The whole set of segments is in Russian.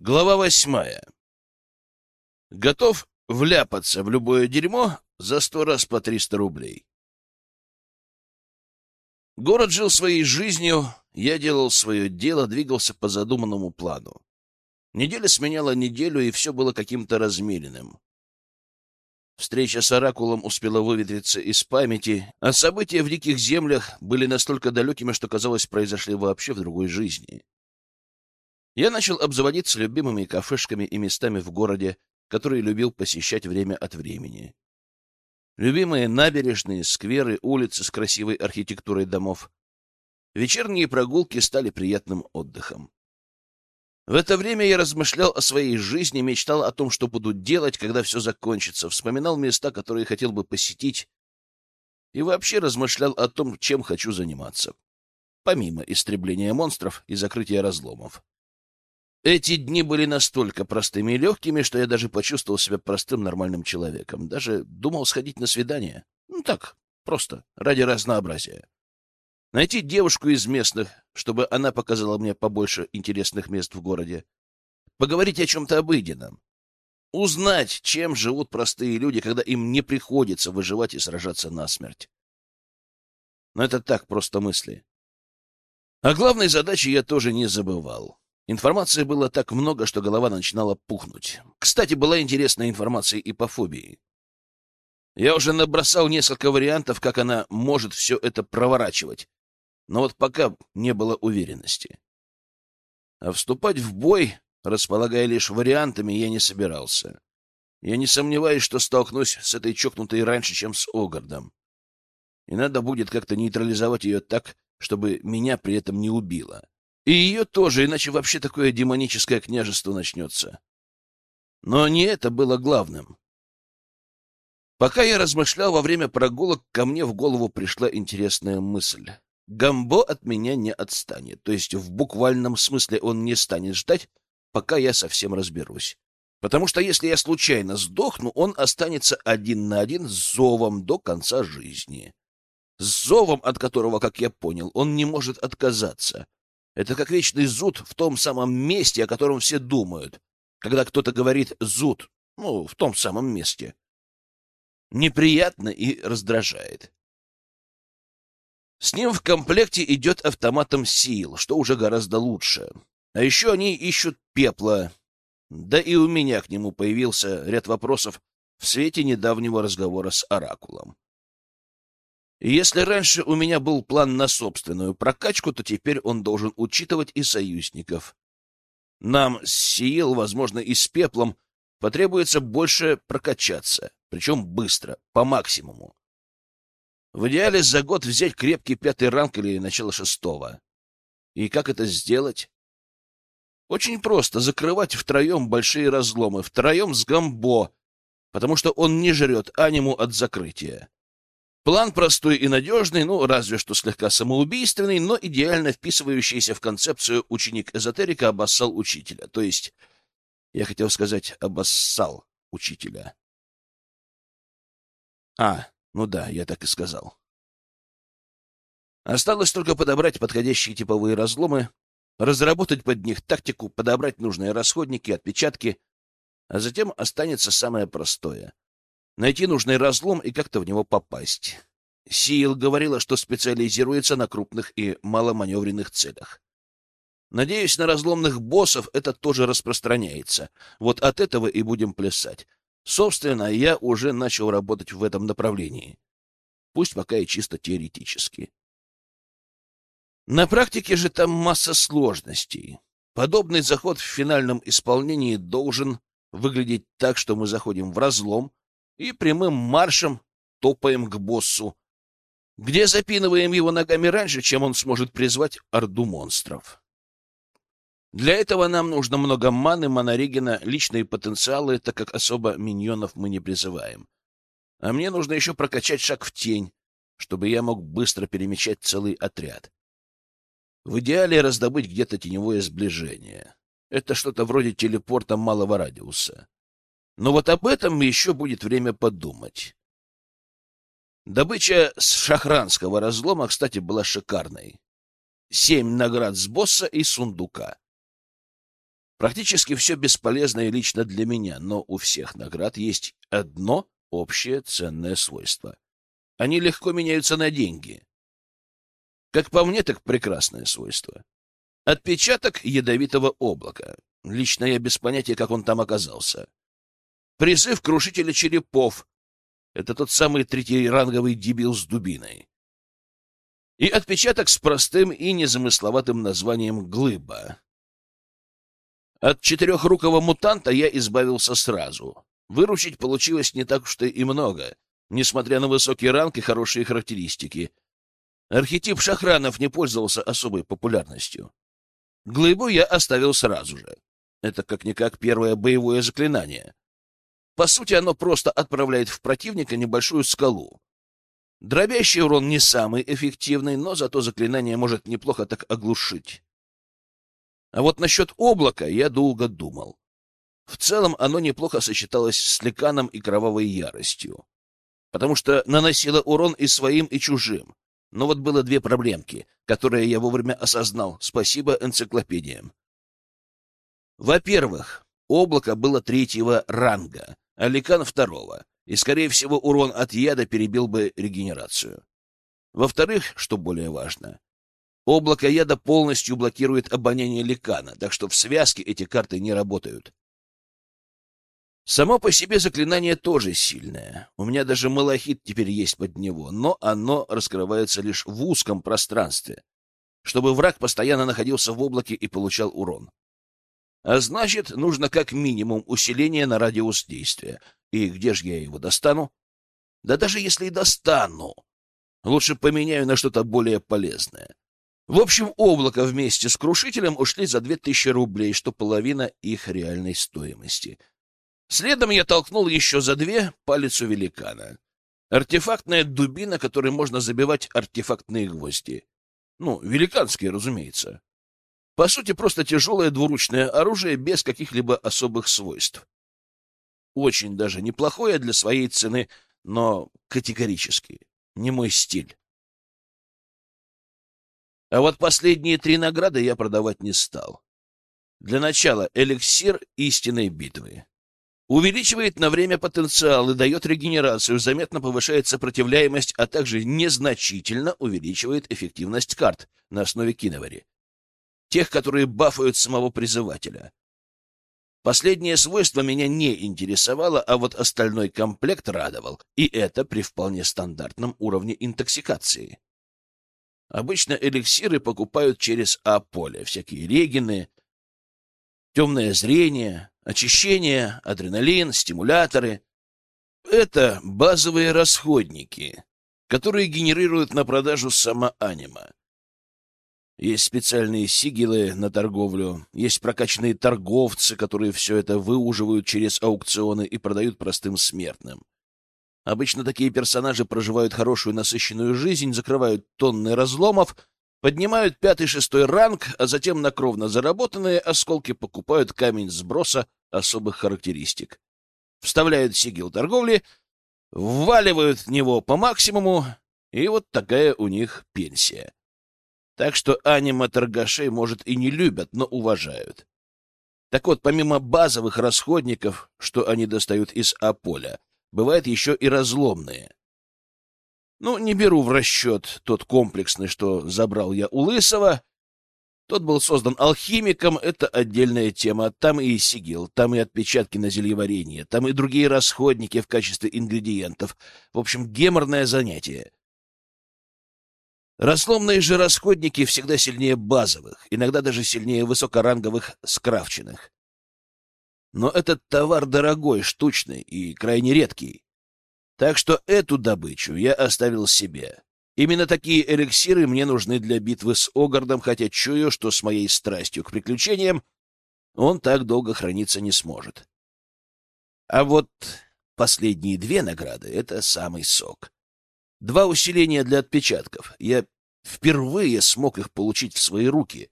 Глава восьмая. Готов вляпаться в любое дерьмо за сто раз по триста рублей. Город жил своей жизнью, я делал свое дело, двигался по задуманному плану. Неделя сменяла неделю, и все было каким-то размеренным. Встреча с Оракулом успела выветриться из памяти, а события в диких землях были настолько далекими, что, казалось, произошли вообще в другой жизни. Я начал обзаводиться любимыми кафешками и местами в городе, которые любил посещать время от времени. Любимые набережные, скверы, улицы с красивой архитектурой домов. Вечерние прогулки стали приятным отдыхом. В это время я размышлял о своей жизни, мечтал о том, что буду делать, когда все закончится, вспоминал места, которые хотел бы посетить, и вообще размышлял о том, чем хочу заниматься, помимо истребления монстров и закрытия разломов. Эти дни были настолько простыми и легкими, что я даже почувствовал себя простым нормальным человеком. Даже думал сходить на свидание. Ну так, просто, ради разнообразия. Найти девушку из местных, чтобы она показала мне побольше интересных мест в городе. Поговорить о чем-то обыденном. Узнать, чем живут простые люди, когда им не приходится выживать и сражаться насмерть. Но это так, просто мысли. О главной задаче я тоже не забывал. Информации было так много, что голова начинала пухнуть. Кстати, была интересная информация и по фобии. Я уже набросал несколько вариантов, как она может все это проворачивать, но вот пока не было уверенности. А вступать в бой, располагая лишь вариантами, я не собирался. Я не сомневаюсь, что столкнусь с этой чокнутой раньше, чем с Огардом. И надо будет как-то нейтрализовать ее так, чтобы меня при этом не убило. И ее тоже, иначе вообще такое демоническое княжество начнется. Но не это было главным. Пока я размышлял во время прогулок, ко мне в голову пришла интересная мысль. Гамбо от меня не отстанет, то есть в буквальном смысле он не станет ждать, пока я совсем разберусь. Потому что если я случайно сдохну, он останется один на один с зовом до конца жизни. С зовом, от которого, как я понял, он не может отказаться. Это как вечный зуд в том самом месте, о котором все думают, когда кто-то говорит «зуд», ну, в том самом месте. Неприятно и раздражает. С ним в комплекте идет автоматом сил, что уже гораздо лучше. А еще они ищут пепла. Да и у меня к нему появился ряд вопросов в свете недавнего разговора с Оракулом. Если раньше у меня был план на собственную прокачку, то теперь он должен учитывать и союзников. Нам с Сиил, возможно, и с Пеплом потребуется больше прокачаться, причем быстро, по максимуму. В идеале за год взять крепкий пятый ранг или начало шестого. И как это сделать? Очень просто закрывать втроем большие разломы, втроем с Гамбо, потому что он не жрет аниму от закрытия. План простой и надежный, ну, разве что слегка самоубийственный, но идеально вписывающийся в концепцию ученик-эзотерика обоссал учителя. То есть, я хотел сказать, обоссал учителя. А, ну да, я так и сказал. Осталось только подобрать подходящие типовые разломы, разработать под них тактику, подобрать нужные расходники, отпечатки, а затем останется самое простое — найти нужный разлом и как-то в него попасть. Сиил говорила, что специализируется на крупных и маломаневренных целях. Надеюсь, на разломных боссов это тоже распространяется. Вот от этого и будем плясать. Собственно, я уже начал работать в этом направлении. Пусть пока и чисто теоретически. На практике же там масса сложностей. Подобный заход в финальном исполнении должен выглядеть так, что мы заходим в разлом, и прямым маршем топаем к боссу, где запинываем его ногами раньше, чем он сможет призвать орду монстров. Для этого нам нужно много маны, моноригена, личные потенциалы, так как особо миньонов мы не призываем. А мне нужно еще прокачать шаг в тень, чтобы я мог быстро перемещать целый отряд. В идеале раздобыть где-то теневое сближение. Это что-то вроде телепорта малого радиуса. Но вот об этом еще будет время подумать. Добыча с шахранского разлома, кстати, была шикарной. Семь наград с босса и сундука. Практически все бесполезное лично для меня, но у всех наград есть одно общее ценное свойство. Они легко меняются на деньги. Как по мне, так прекрасное свойство. Отпечаток ядовитого облака. Лично я без понятия, как он там оказался. Призыв крушителя черепов. Это тот самый третьеранговый дебил с дубиной. И отпечаток с простым и незамысловатым названием «Глыба». От четырехрукого мутанта я избавился сразу. Выручить получилось не так уж и много, несмотря на высокий ранг и хорошие характеристики. Архетип шахранов не пользовался особой популярностью. Глыбу я оставил сразу же. Это как-никак первое боевое заклинание. По сути, оно просто отправляет в противника небольшую скалу. Дробящий урон не самый эффективный, но зато заклинание может неплохо так оглушить. А вот насчет облака я долго думал. В целом оно неплохо сочеталось с леканом и кровавой яростью, потому что наносило урон и своим, и чужим. Но вот было две проблемки, которые я вовремя осознал, спасибо энциклопедиям. Во-первых, облако было третьего ранга, Аликан второго, и, скорее всего, урон от яда перебил бы регенерацию. Во-вторых, что более важно, облако яда полностью блокирует обоняние ликана, так что в связке эти карты не работают. Само по себе заклинание тоже сильное. У меня даже малахит теперь есть под него, но оно раскрывается лишь в узком пространстве, чтобы враг постоянно находился в облаке и получал урон. А значит, нужно как минимум усиление на радиус действия. И где же я его достану? Да даже если и достану, лучше поменяю на что-то более полезное. В общем, облако вместе с крушителем ушли за две тысячи рублей, что половина их реальной стоимости. Следом я толкнул еще за две палец у великана. Артефактная дубина, которой можно забивать артефактные гвозди. Ну, великанские, разумеется. По сути, просто тяжелое двуручное оружие без каких-либо особых свойств. Очень даже неплохое для своей цены, но категорически не мой стиль. А вот последние три награды я продавать не стал. Для начала эликсир истинной битвы. Увеличивает на время потенциал и дает регенерацию, заметно повышает сопротивляемость, а также незначительно увеличивает эффективность карт на основе киновари тех, которые бафают самого призывателя. Последнее свойство меня не интересовало, а вот остальной комплект радовал, и это при вполне стандартном уровне интоксикации. Обычно эликсиры покупают через А-поле, всякие регины, темное зрение, очищение, адреналин, стимуляторы. Это базовые расходники, которые генерируют на продажу сама анима. Есть специальные сигилы на торговлю, есть прокачанные торговцы, которые все это выуживают через аукционы и продают простым смертным. Обычно такие персонажи проживают хорошую насыщенную жизнь, закрывают тонны разломов, поднимают пятый-шестой ранг, а затем на кровно заработанные осколки покупают камень сброса особых характеристик. Вставляют сигил торговли, вваливают в него по максимуму, и вот такая у них пенсия. Так что аниме-торгашей, может, и не любят, но уважают. Так вот, помимо базовых расходников, что они достают из Аполя, бывают еще и разломные. Ну, не беру в расчет тот комплексный, что забрал я у Лысого. Тот был создан алхимиком, это отдельная тема. Там и сигил, там и отпечатки на зельеварение, там и другие расходники в качестве ингредиентов. В общем, геморное занятие. Разломные же расходники всегда сильнее базовых, иногда даже сильнее высокоранговых скрафченных. Но этот товар дорогой, штучный и крайне редкий. Так что эту добычу я оставил себе. Именно такие эликсиры мне нужны для битвы с Огардом, хотя чую, что с моей страстью к приключениям он так долго храниться не сможет. А вот последние две награды — это самый сок. Два усиления для отпечатков. Я впервые смог их получить в свои руки.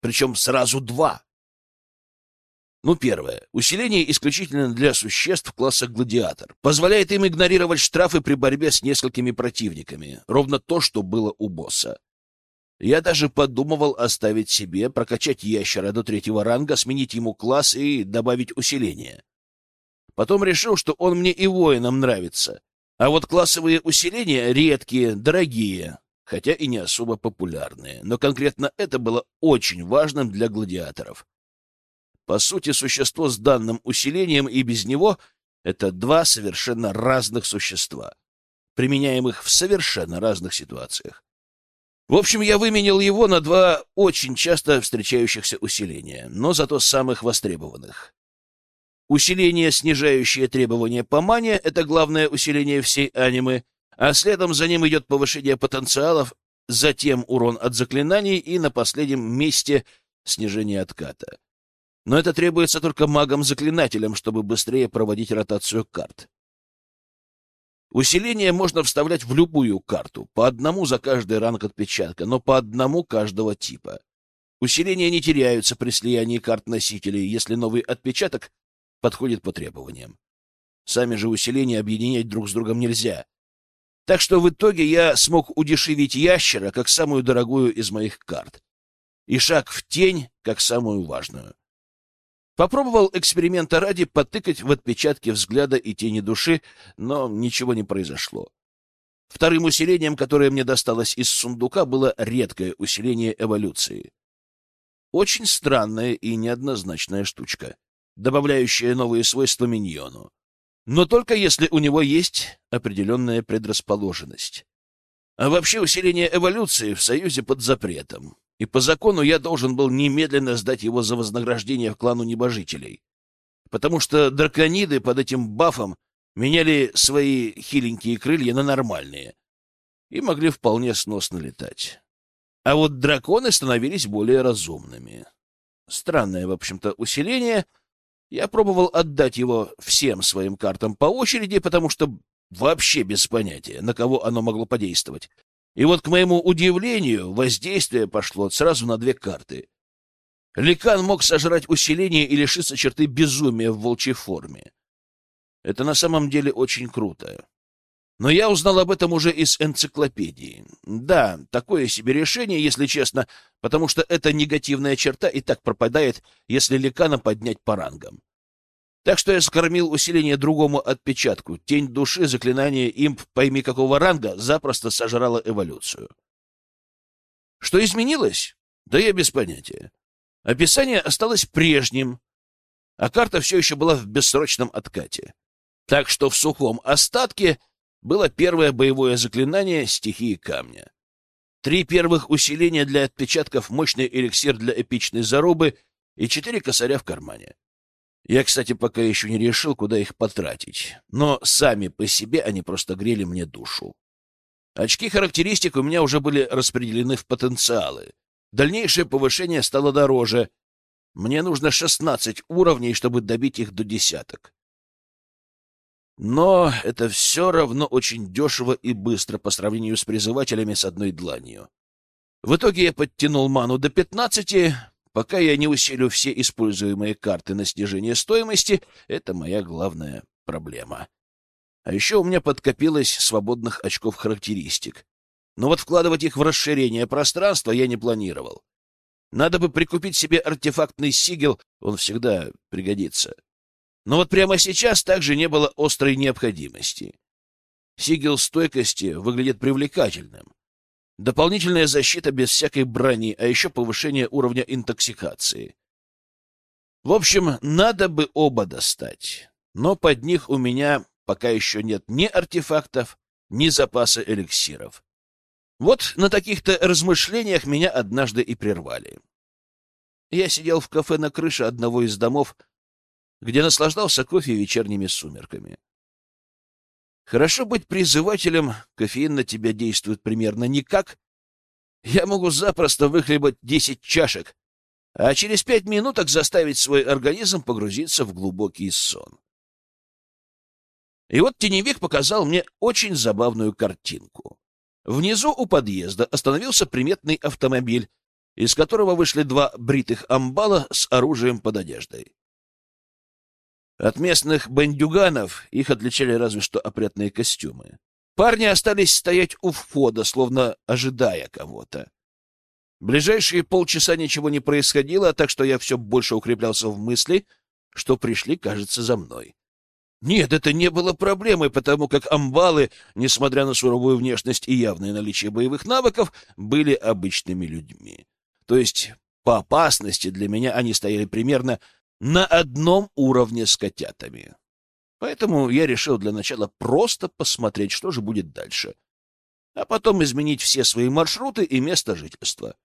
Причем сразу два. Ну, первое. Усиление исключительно для существ класса гладиатор. Позволяет им игнорировать штрафы при борьбе с несколькими противниками. Ровно то, что было у босса. Я даже подумывал оставить себе, прокачать ящера до третьего ранга, сменить ему класс и добавить усиление. Потом решил, что он мне и воинам нравится. А вот классовые усиления редкие, дорогие, хотя и не особо популярные. Но конкретно это было очень важным для гладиаторов. По сути, существо с данным усилением и без него — это два совершенно разных существа, применяемых в совершенно разных ситуациях. В общем, я выменял его на два очень часто встречающихся усиления, но зато самых востребованных. Усиление, снижающее требования по мане, — это главное усиление всей анимы, а следом за ним идет повышение потенциалов, затем урон от заклинаний и на последнем месте снижение отката. Но это требуется только магам-заклинателям, чтобы быстрее проводить ротацию карт. Усиление можно вставлять в любую карту, по одному за каждый ранг отпечатка, но по одному каждого типа. Усиления не теряются при слиянии карт носителей, если новый отпечаток подходит по требованиям. Сами же усиления объединять друг с другом нельзя. Так что в итоге я смог удешевить ящера как самую дорогую из моих карт. И шаг в тень как самую важную. Попробовал эксперимента ради потыкать в отпечатки взгляда и тени души, но ничего не произошло. Вторым усилением, которое мне досталось из сундука, было редкое усиление эволюции. Очень странная и неоднозначная штучка, добавляющая новые свойства миньону. Но только если у него есть определенная предрасположенность. А вообще усиление эволюции в Союзе под запретом и по закону я должен был немедленно сдать его за вознаграждение в клану небожителей. Потому что дракониды под этим бафом меняли свои хиленькие крылья на нормальные и могли вполне сносно летать. А вот драконы становились более разумными. Странное, в общем-то, усиление. Я пробовал отдать его всем своим картам по очереди, потому что вообще без понятия, на кого оно могло подействовать. И вот, к моему удивлению, воздействие пошло сразу на две карты. Ликан мог сожрать усиление и лишиться черты безумия в волчьей форме. Это на самом деле очень круто. Но я узнал об этом уже из энциклопедии. Да, такое себе решение, если честно, потому что эта негативная черта и так пропадает, если ликана поднять по рангам. Так что я скормил усиление другому отпечатку. Тень души, заклинание имп, пойми какого ранга, запросто сожрало эволюцию. Что изменилось? Да я без понятия. Описание осталось прежним, а карта все еще была в бессрочном откате. Так что в сухом остатке было первое боевое заклинание стихии камня. Три первых усиления для отпечатков, мощный эликсир для эпичной зарубы и четыре косаря в кармане. Я, кстати, пока еще не решил, куда их потратить, но сами по себе они просто грели мне душу. Очки характеристик у меня уже были распределены в потенциалы. Дальнейшее повышение стало дороже. Мне нужно 16 уровней, чтобы добить их до десяток. Но это все равно очень дешево и быстро по сравнению с призывателями с одной дланью. В итоге я подтянул ману до 15, Пока я не усилю все используемые карты на снижение стоимости, это моя главная проблема. А еще у меня подкопилось свободных очков характеристик. Но вот вкладывать их в расширение пространства я не планировал. Надо бы прикупить себе артефактный сигел, он всегда пригодится. Но вот прямо сейчас также не было острой необходимости. Сигел стойкости выглядит привлекательным. Дополнительная защита без всякой брони, а еще повышение уровня интоксикации. В общем, надо бы оба достать. Но под них у меня пока еще нет ни артефактов, ни запаса эликсиров. Вот на таких-то размышлениях меня однажды и прервали. Я сидел в кафе на крыше одного из домов, где наслаждался кофе вечерними сумерками. Хорошо быть призывателем, кофеин на тебя действует примерно никак. Я могу запросто выхлебать десять чашек, а через пять минуток заставить свой организм погрузиться в глубокий сон. И вот теневик показал мне очень забавную картинку. Внизу у подъезда остановился приметный автомобиль, из которого вышли два бритых амбала с оружием под одеждой. От местных бандюганов их отличали разве что опрятные костюмы. Парни остались стоять у входа, словно ожидая кого-то. Ближайшие полчаса ничего не происходило, так что я все больше укреплялся в мысли, что пришли, кажется, за мной. Нет, это не было проблемой, потому как амбалы, несмотря на суровую внешность и явное наличие боевых навыков, были обычными людьми. То есть по опасности для меня они стояли примерно на одном уровне с котятами. Поэтому я решил для начала просто посмотреть, что же будет дальше, а потом изменить все свои маршруты и место жительства.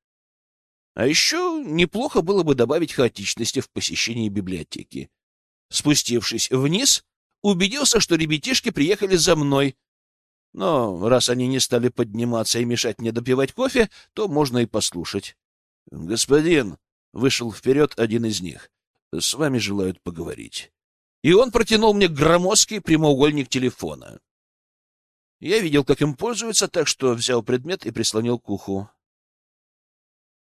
А еще неплохо было бы добавить хаотичности в посещении библиотеки. Спустившись вниз, убедился, что ребятишки приехали за мной. Но раз они не стали подниматься и мешать мне допивать кофе, то можно и послушать. — Господин, — вышел вперед один из них, — с вами желают поговорить. И он протянул мне громоздкий прямоугольник телефона. Я видел, как им пользуются, так что взял предмет и прислонил к уху.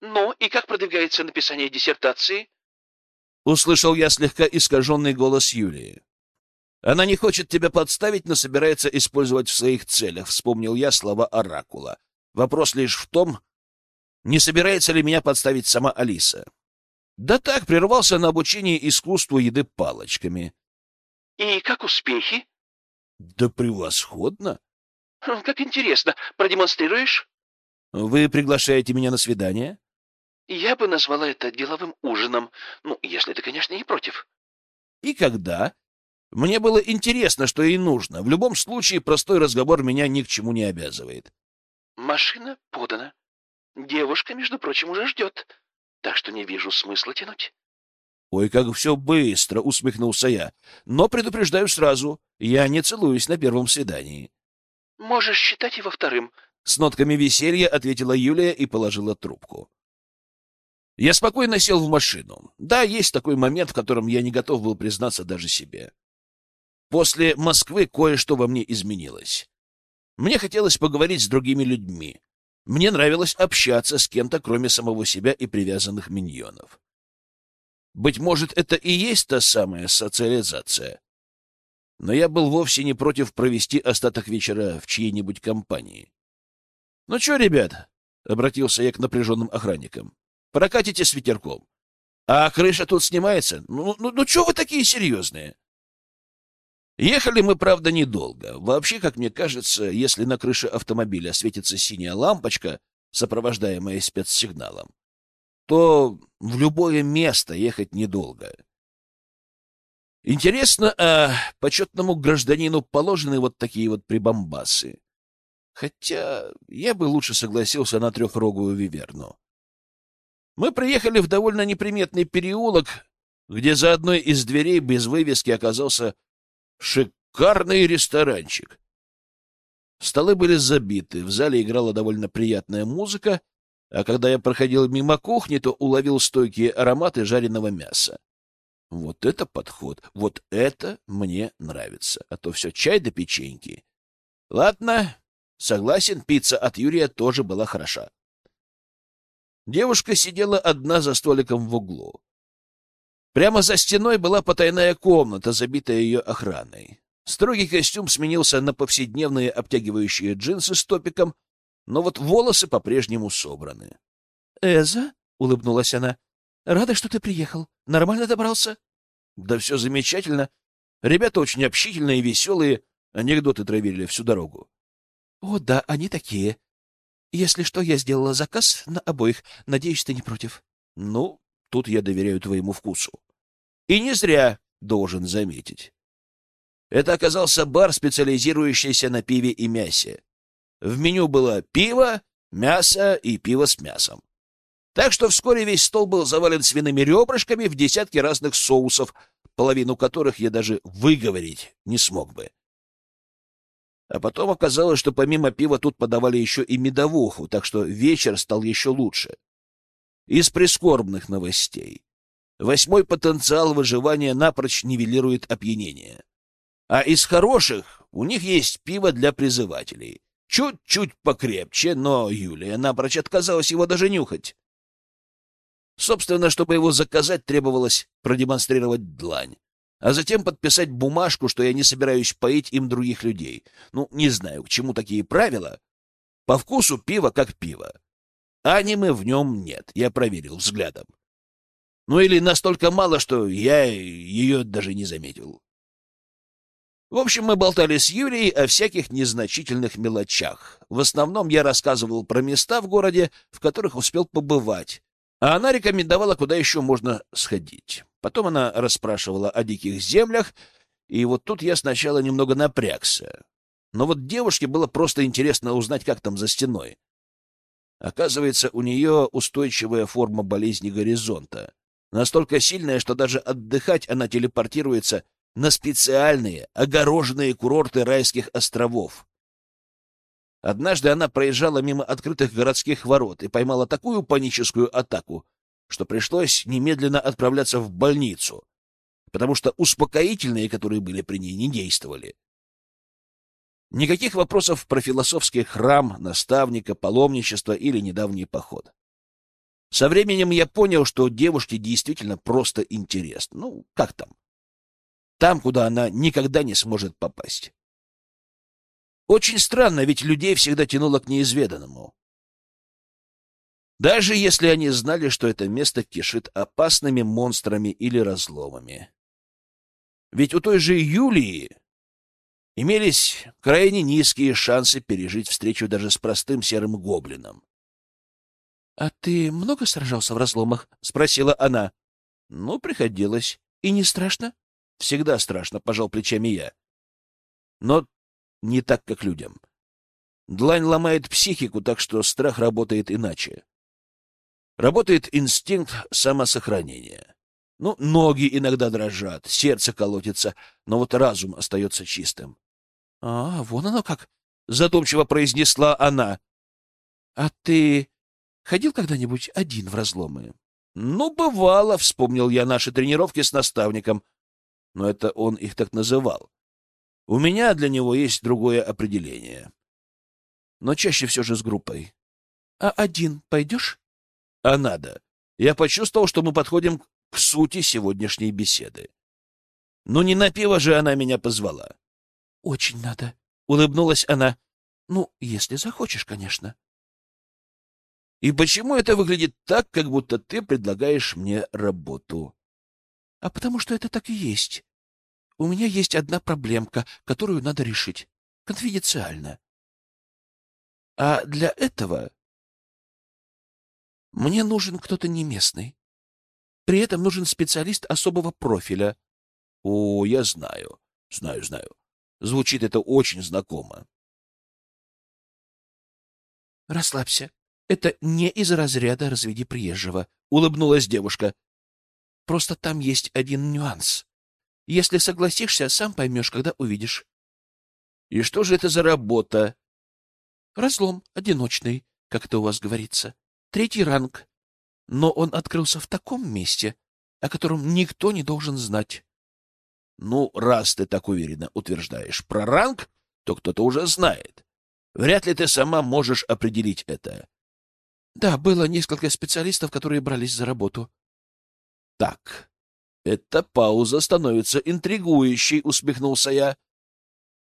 «Ну, и как продвигается написание диссертации?» Услышал я слегка искаженный голос Юлии. «Она не хочет тебя подставить, но собирается использовать в своих целях», — вспомнил я слова Оракула. «Вопрос лишь в том, не собирается ли меня подставить сама Алиса». «Да так, прервался на обучение искусству еды палочками». «И как успехи?» «Да превосходно». «Хм, «Как интересно. Продемонстрируешь?» «Вы приглашаете меня на свидание?» Я бы назвала это деловым ужином. Ну, если ты, конечно, не против. И когда? Мне было интересно, что ей нужно. В любом случае, простой разговор меня ни к чему не обязывает. Машина подана. Девушка, между прочим, уже ждет. Так что не вижу смысла тянуть. Ой, как все быстро, усмехнулся я. Но предупреждаю сразу, я не целуюсь на первом свидании. Можешь считать его вторым. С нотками веселья ответила Юлия и положила трубку. Я спокойно сел в машину. Да, есть такой момент, в котором я не готов был признаться даже себе. После Москвы кое-что во мне изменилось. Мне хотелось поговорить с другими людьми. Мне нравилось общаться с кем-то, кроме самого себя и привязанных миньонов. Быть может, это и есть та самая социализация. Но я был вовсе не против провести остаток вечера в чьей-нибудь компании. — Ну что, ребят? — обратился я к напряженным охранникам. Прокатите с ветерком. А крыша тут снимается? Ну, ну, ну что вы такие серьезные? Ехали мы, правда, недолго. Вообще, как мне кажется, если на крыше автомобиля светится синяя лампочка, сопровождаемая спецсигналом, то в любое место ехать недолго. Интересно, а почетному гражданину положены вот такие вот прибамбасы? Хотя я бы лучше согласился на трехрогую виверну. Мы приехали в довольно неприметный переулок, где за одной из дверей без вывески оказался шикарный ресторанчик. Столы были забиты, в зале играла довольно приятная музыка, а когда я проходил мимо кухни, то уловил стойкие ароматы жареного мяса. Вот это подход, вот это мне нравится, а то все чай да печеньки. Ладно, согласен, пицца от Юрия тоже была хороша. Девушка сидела одна за столиком в углу. Прямо за стеной была потайная комната, забитая ее охраной. Строгий костюм сменился на повседневные обтягивающие джинсы с топиком, но вот волосы по-прежнему собраны. — Эза? — улыбнулась она. — Рада, что ты приехал. Нормально добрался? — Да все замечательно. Ребята очень общительные и веселые. Анекдоты травили всю дорогу. — О, да, они такие. Если что, я сделала заказ на обоих. Надеюсь, ты не против. Ну, тут я доверяю твоему вкусу. И не зря, должен заметить. Это оказался бар, специализирующийся на пиве и мясе. В меню было пиво, мясо и пиво с мясом. Так что вскоре весь стол был завален свиными ребрышками в десятки разных соусов, половину которых я даже выговорить не смог бы. А потом оказалось, что помимо пива тут подавали еще и медовуху, так что вечер стал еще лучше. Из прискорбных новостей. Восьмой потенциал выживания напрочь нивелирует опьянение. А из хороших у них есть пиво для призывателей. Чуть-чуть покрепче, но Юлия напрочь отказалась его даже нюхать. Собственно, чтобы его заказать, требовалось продемонстрировать длань а затем подписать бумажку, что я не собираюсь поить им других людей. Ну, не знаю, к чему такие правила. По вкусу пиво как пиво. Анимы в нем нет, я проверил взглядом. Ну или настолько мало, что я ее даже не заметил. В общем, мы болтали с Юлией о всяких незначительных мелочах. В основном я рассказывал про места в городе, в которых успел побывать, а она рекомендовала, куда еще можно сходить. Потом она расспрашивала о диких землях, и вот тут я сначала немного напрягся. Но вот девушке было просто интересно узнать, как там за стеной. Оказывается, у нее устойчивая форма болезни горизонта. Настолько сильная, что даже отдыхать она телепортируется на специальные, огороженные курорты райских островов. Однажды она проезжала мимо открытых городских ворот и поймала такую паническую атаку, что пришлось немедленно отправляться в больницу, потому что успокоительные, которые были при ней, не действовали. Никаких вопросов про философский храм, наставника, паломничество или недавний поход. Со временем я понял, что девушке действительно просто интересно. Ну, как там? Там, куда она никогда не сможет попасть. Очень странно, ведь людей всегда тянуло к неизведанному. Даже если они знали, что это место кишит опасными монстрами или разломами. Ведь у той же Юлии имелись крайне низкие шансы пережить встречу даже с простым серым гоблином. — А ты много сражался в разломах? — спросила она. — Ну, приходилось. — И не страшно? — Всегда страшно, — пожал плечами я. Но не так, как людям. Длань ломает психику, так что страх работает иначе. Работает инстинкт самосохранения. Ну, ноги иногда дрожат, сердце колотится, но вот разум остается чистым. — А, вон оно как! — задумчиво произнесла она. — А ты ходил когда-нибудь один в разломы? — Ну, бывало, — вспомнил я наши тренировки с наставником. Но это он их так называл. У меня для него есть другое определение. Но чаще все же с группой. — А один пойдешь? — А надо. Я почувствовал, что мы подходим к сути сегодняшней беседы. Но не на пиво же она меня позвала. — Очень надо, — улыбнулась она. — Ну, если захочешь, конечно. — И почему это выглядит так, как будто ты предлагаешь мне работу? — А потому что это так и есть. У меня есть одна проблемка, которую надо решить. Конфиденциально. А для этого мне нужен кто-то не местный. При этом нужен специалист особого профиля. О, я знаю. Знаю, знаю. Звучит это очень знакомо. Расслабься. Это не из разряда «разведи приезжего», — улыбнулась девушка. Просто там есть один нюанс. Если согласишься, сам поймешь, когда увидишь. И что же это за работа? Разлом одиночный, как это у вас говорится. Третий ранг но он открылся в таком месте, о котором никто не должен знать. Ну, раз ты так уверенно утверждаешь про ранг, то кто-то уже знает. Вряд ли ты сама можешь определить это. Да, было несколько специалистов, которые брались за работу. Так, эта пауза становится интригующей, усмехнулся я.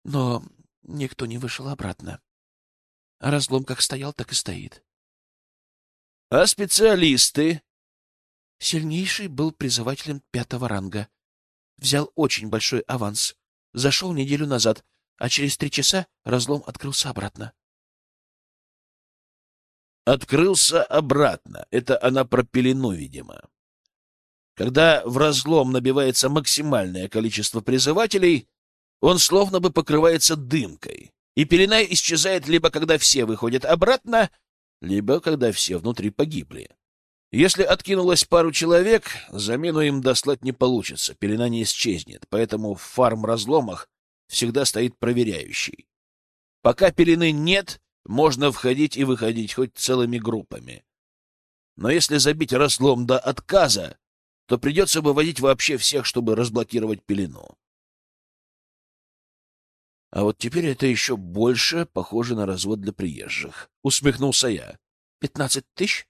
Но никто не вышел обратно. А разлом как стоял, так и стоит. А специалисты? Сильнейший был призывателем пятого ранга. Взял очень большой аванс. Зашел неделю назад, а через три часа разлом открылся обратно. Открылся обратно. Это она про пелену, видимо. Когда в разлом набивается максимальное количество призывателей, он словно бы покрывается дымкой. И пелена исчезает либо когда все выходят обратно, либо когда все внутри погибли. Если откинулось пару человек, замену им дослать не получится, пелена не исчезнет, поэтому в фарм-разломах всегда стоит проверяющий. Пока пелены нет, можно входить и выходить хоть целыми группами. Но если забить разлом до отказа, то придется выводить вообще всех, чтобы разблокировать пелену. А вот теперь это еще больше похоже на развод для приезжих. Усмехнулся я. Пятнадцать тысяч?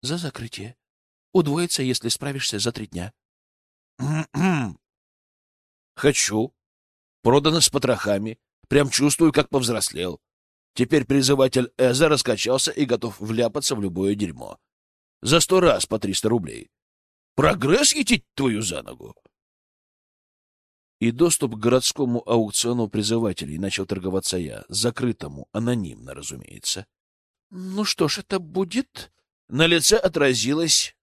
За закрытие. Удвоится, если справишься за три дня. Хочу. Продано с потрохами. Прям чувствую, как повзрослел. Теперь призыватель Эза раскачался и готов вляпаться в любое дерьмо. За сто раз по триста рублей. Прогресс етить твою за ногу. И доступ к городскому аукциону призывателей начал торговаться я, закрытому, анонимно, разумеется. Ну что ж, это будет... На лице отразилась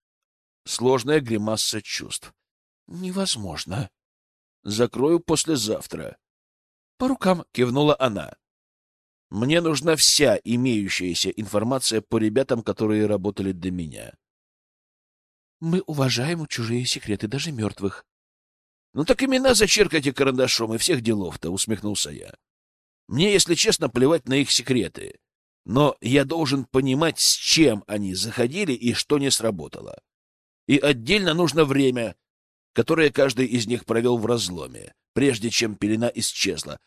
сложная гримаса чувств. Невозможно. Закрою послезавтра. По рукам кивнула она. Мне нужна вся имеющаяся информация по ребятам, которые работали до меня. Мы уважаем чужие секреты, даже мертвых. Ну так имена зачеркайте карандашом и всех делов-то, усмехнулся я. Мне, если честно, плевать на их секреты. Но я должен понимать, с чем они заходили и что не сработало. И отдельно нужно время, которое каждый из них провел в разломе, прежде чем пелена исчезла.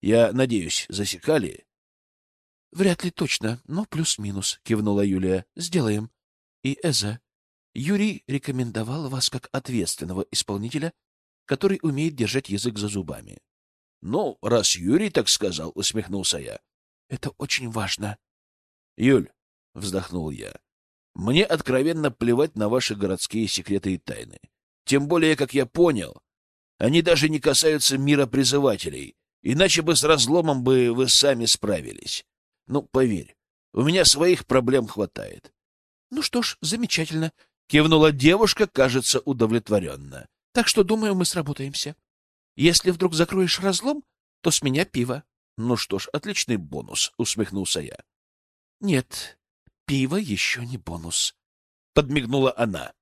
Я надеюсь, засекали? — Вряд ли точно, но плюс-минус, — кивнула Юлия. — Сделаем. И Эза, Юрий рекомендовал вас как ответственного исполнителя, который умеет держать язык за зубами. — Ну, раз Юрий так сказал, — усмехнулся я. — Это очень важно. — Юль, — вздохнул я, — мне откровенно плевать на ваши городские секреты и тайны. Тем более, как я понял, они даже не касаются мира призывателей, иначе бы с разломом бы вы сами справились. Ну, поверь, у меня своих проблем хватает. — Ну что ж, замечательно, — кивнула девушка, кажется, удовлетворенно. — Так что, думаю, мы сработаемся. Если вдруг закроешь разлом, то с меня пиво. — Ну что ж, отличный бонус, — усмехнулся я. — Нет, пиво еще не бонус, — подмигнула она.